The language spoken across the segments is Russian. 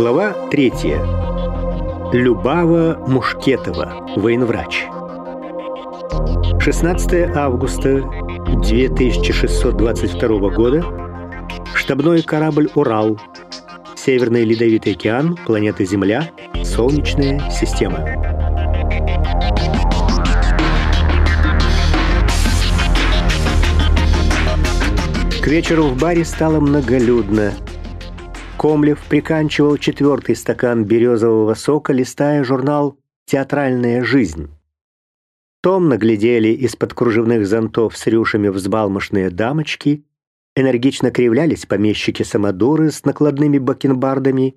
Глава третья. Любава Мушкетова, военврач. 16 августа 2622 года. Штабной корабль «Урал». Северный Ледовитый океан, планета Земля, Солнечная система. К вечеру в баре стало многолюдно. Комлев приканчивал четвертый стакан березового сока, листая журнал «Театральная жизнь». Томно глядели из-под кружевных зонтов с рюшами взбалмошные дамочки, энергично кривлялись помещики-самодуры с накладными бакенбардами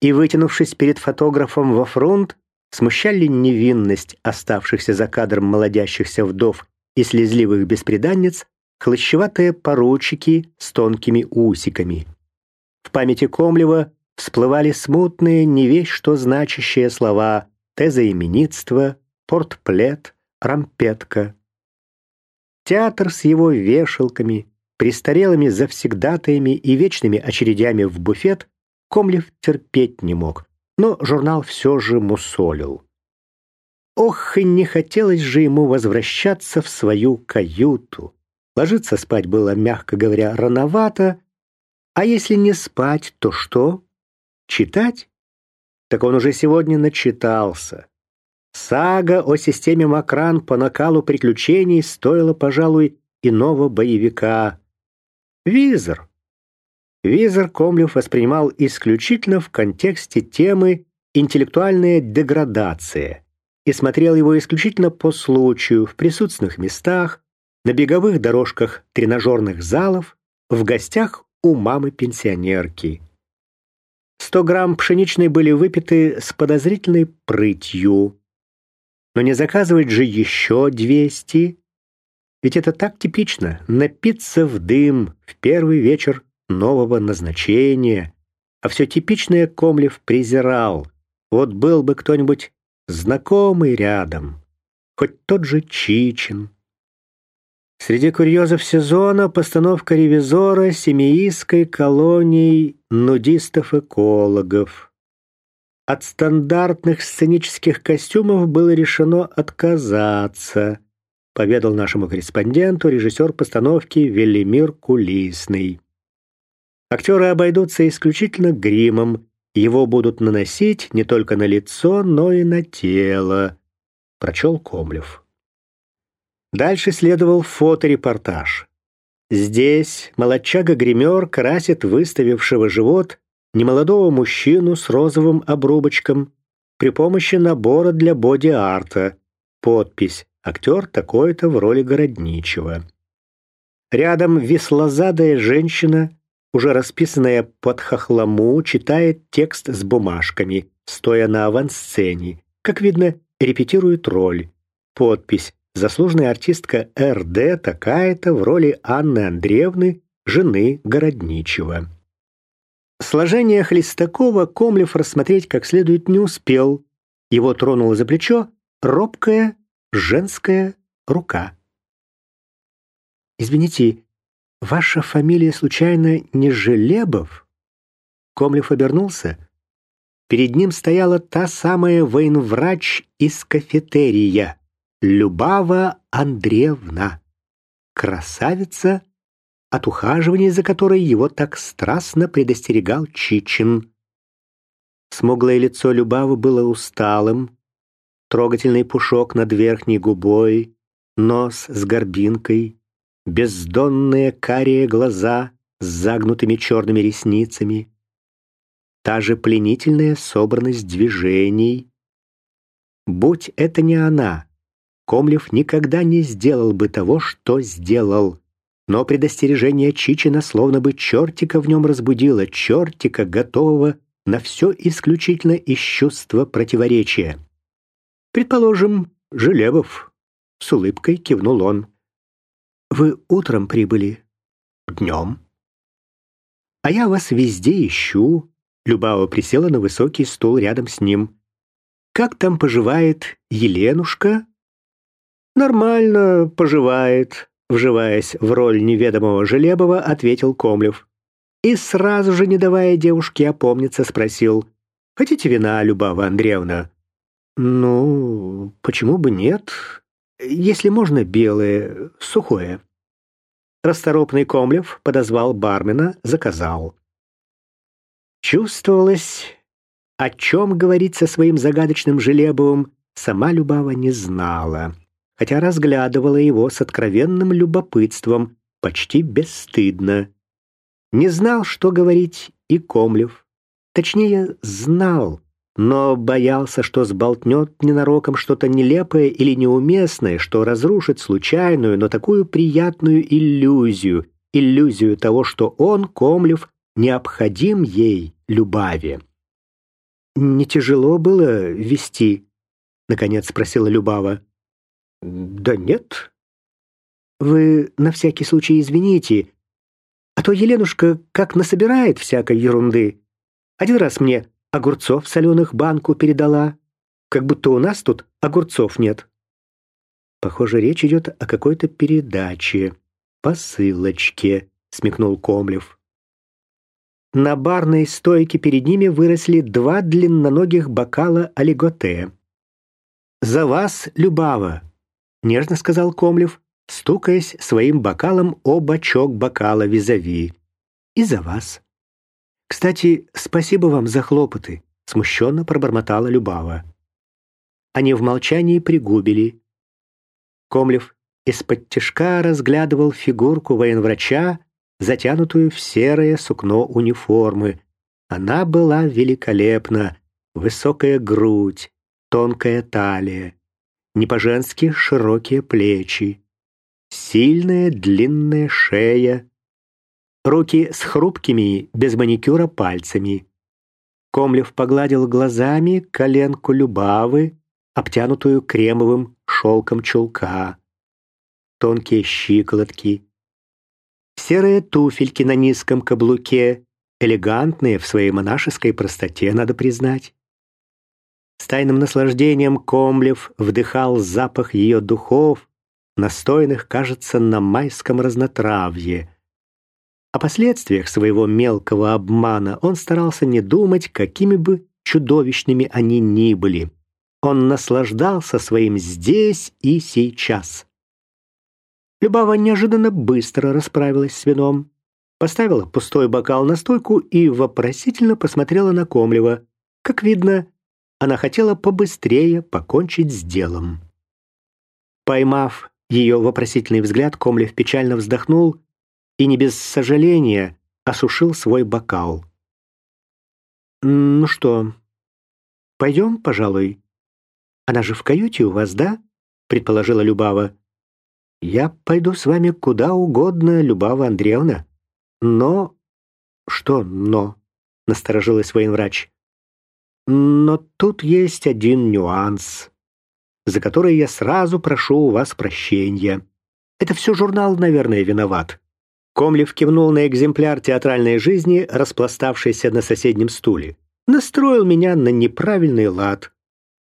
и, вытянувшись перед фотографом во фронт, смущали невинность оставшихся за кадром молодящихся вдов и слезливых беспреданниц хлыщеватые поручики с тонкими усиками. В памяти Комлева всплывали смутные, не весь что значащие слова «тезоименитство», «портплет», «рампетка». Театр с его вешалками, престарелыми завсегдатаями и вечными очередями в буфет Комлев терпеть не мог, но журнал все же мусолил. Ох, и не хотелось же ему возвращаться в свою каюту. Ложиться спать было, мягко говоря, рановато, а если не спать, то что? Читать? Так он уже сегодня начитался. Сага о системе Макран по накалу приключений стоила, пожалуй, иного боевика. Визор. Визор Комлев воспринимал исключительно в контексте темы «интеллектуальная деградация» и смотрел его исключительно по случаю, в присутственных местах, на беговых дорожках тренажерных залов, в гостях у мамы-пенсионерки. Сто грамм пшеничной были выпиты с подозрительной прытью. Но не заказывать же еще двести. Ведь это так типично — напиться в дым в первый вечер нового назначения. А все типичное Комлев презирал. Вот был бы кто-нибудь знакомый рядом, хоть тот же Чичин, Среди курьезов сезона постановка ревизора семеистской колонии нудистов-экологов. От стандартных сценических костюмов было решено отказаться, поведал нашему корреспонденту режиссер постановки Велимир Кулисный. Актеры обойдутся исключительно гримом, его будут наносить не только на лицо, но и на тело, прочел Комлев. Дальше следовал фоторепортаж. Здесь молодчага-гример красит выставившего живот немолодого мужчину с розовым обрубочком при помощи набора для боди-арта. Подпись «Актер такой-то в роли городничего». Рядом веслозадая женщина, уже расписанная под хохлому, читает текст с бумажками, стоя на авансцене. Как видно, репетирует роль. Подпись заслуженная артистка РД такая-то в роли Анны Андреевны, жены Городничего. Сложение Хлестакова Комлев рассмотреть как следует не успел. Его тронула за плечо робкая женская рука. «Извините, ваша фамилия случайно не Желебов?» Комлев обернулся. Перед ним стояла та самая военврач из кафетерия. Любава Андреевна, красавица, от ухаживания за которой его так страстно предостерегал Чичин. Смуглое лицо Любавы было усталым, трогательный пушок над верхней губой, нос с горбинкой, бездонные карие глаза с загнутыми черными ресницами, та же пленительная собранность движений. Будь это не она, Комлев никогда не сделал бы того, что сделал. Но предостережение Чичина словно бы чертика в нем разбудило, чертика, готового на все исключительно из чувства противоречия. «Предположим, Желебов», — с улыбкой кивнул он. «Вы утром прибыли?» «Днем». «А я вас везде ищу», — Любава присела на высокий стул рядом с ним. «Как там поживает Еленушка?» «Нормально поживает», — вживаясь в роль неведомого Желебова, ответил Комлев. и сразу же, не давая девушке опомниться, спросил, «Хотите вина, Любава Андреевна?» «Ну, почему бы нет? Если можно, белое, сухое». Расторопный Комлев подозвал бармена, заказал. Чувствовалось, о чем говорить со своим загадочным Желебовым, сама Любава не знала, хотя разглядывала его с откровенным любопытством, почти бесстыдно. Не знал, что говорить и Комлев. Точнее, знал, но боялся, что сболтнет ненароком что-то нелепое или неуместное, что разрушит случайную, но такую приятную иллюзию, иллюзию того, что он, Комлев, необходим ей, Любави. «Не тяжело было вести?» — наконец спросила Любава. «Да нет». «Вы на всякий случай извините, а то Еленушка как насобирает всякой ерунды. Один раз мне огурцов соленых банку передала, как будто у нас тут огурцов нет». «Похоже, речь идет о какой-то передаче, посылочке», — смекнул Комлев. На барной стойке перед ними выросли два длинноногих бокала олиготе. «За вас, Любава!» — нежно сказал Комлев, стукаясь своим бокалом о бочок бокала визави. «И за вас!» «Кстати, спасибо вам за хлопоты», — смущенно пробормотала Любава. Они в молчании пригубили. Комлев из-под тяжка разглядывал фигурку военврача, затянутую в серое сукно униформы. Она была великолепна. Высокая грудь, тонкая талия, не по-женски широкие плечи, сильная длинная шея, руки с хрупкими, без маникюра пальцами. Комлев погладил глазами коленку Любавы, обтянутую кремовым шелком чулка. Тонкие щиколотки, серые туфельки на низком каблуке, элегантные в своей монашеской простоте, надо признать. С тайным наслаждением Комлев вдыхал запах ее духов, настойных, кажется, на майском разнотравье. О последствиях своего мелкого обмана он старался не думать, какими бы чудовищными они ни были. Он наслаждался своим здесь и сейчас. Любава неожиданно быстро расправилась с вином, поставила пустой бокал на стойку и вопросительно посмотрела на Комлева. Как видно, она хотела побыстрее покончить с делом. Поймав ее вопросительный взгляд, Комлев печально вздохнул и не без сожаления осушил свой бокал. «Ну что, пойдем, пожалуй? Она же в каюте у вас, да?» — предположила Любава. Я пойду с вами куда угодно, Любава Андреевна. Но... Что «но»? Насторожилась военврач. Но тут есть один нюанс, за который я сразу прошу у вас прощения. Это все журнал, наверное, виноват. Комлев кивнул на экземпляр театральной жизни, распластавшийся на соседнем стуле. Настроил меня на неправильный лад.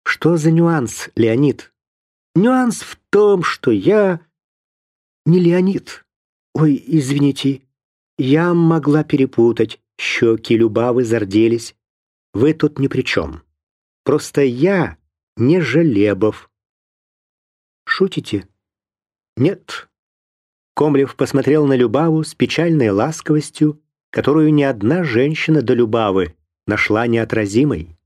Что за нюанс, Леонид? Нюанс в том, что я не Леонид. Ой, извините, я могла перепутать. Щеки Любавы зарделись. Вы тут ни при чем. Просто я не Желебов. Шутите? Нет. Комлев посмотрел на Любаву с печальной ласковостью, которую ни одна женщина до Любавы нашла неотразимой.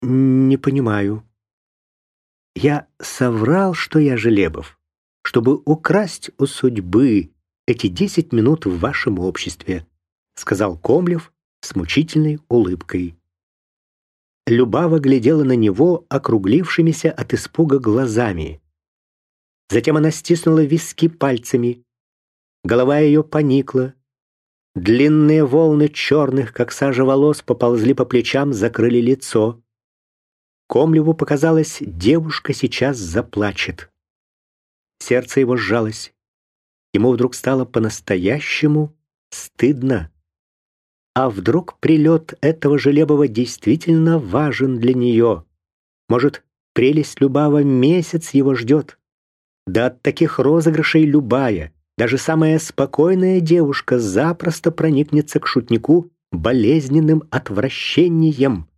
Не понимаю. Я соврал, что я Желебов чтобы украсть у судьбы эти десять минут в вашем обществе», сказал Комлев с мучительной улыбкой. Любава глядела на него округлившимися от испуга глазами. Затем она стиснула виски пальцами. Голова ее поникла. Длинные волны черных, как сажа волос, поползли по плечам, закрыли лицо. Комлеву показалось, девушка сейчас заплачет. Сердце его сжалось. Ему вдруг стало по-настоящему стыдно. А вдруг прилет этого Желебова действительно важен для нее? Может, прелесть Любава месяц его ждет? Да от таких розыгрышей любая, Даже самая спокойная девушка запросто проникнется к шутнику болезненным отвращением.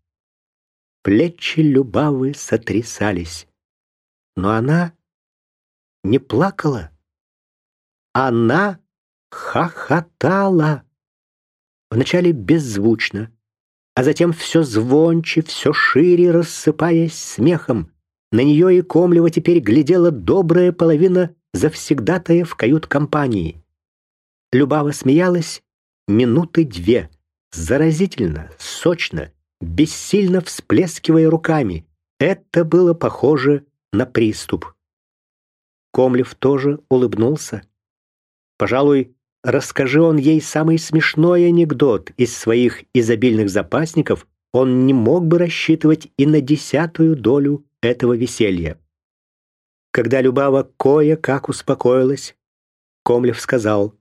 Плечи Любавы сотрясались. Но она не плакала. Она хохотала. Вначале беззвучно, а затем все звонче, все шире рассыпаясь смехом. На нее и Комлева теперь глядела добрая половина завсегдатая в кают-компании. Любава смеялась минуты две, заразительно, сочно, бессильно всплескивая руками. Это было похоже на приступ. Комлев тоже улыбнулся. Пожалуй, расскажи он ей самый смешной анекдот из своих изобильных запасников, он не мог бы рассчитывать и на десятую долю этого веселья. Когда Любава кое-как успокоилась, Комлев сказал,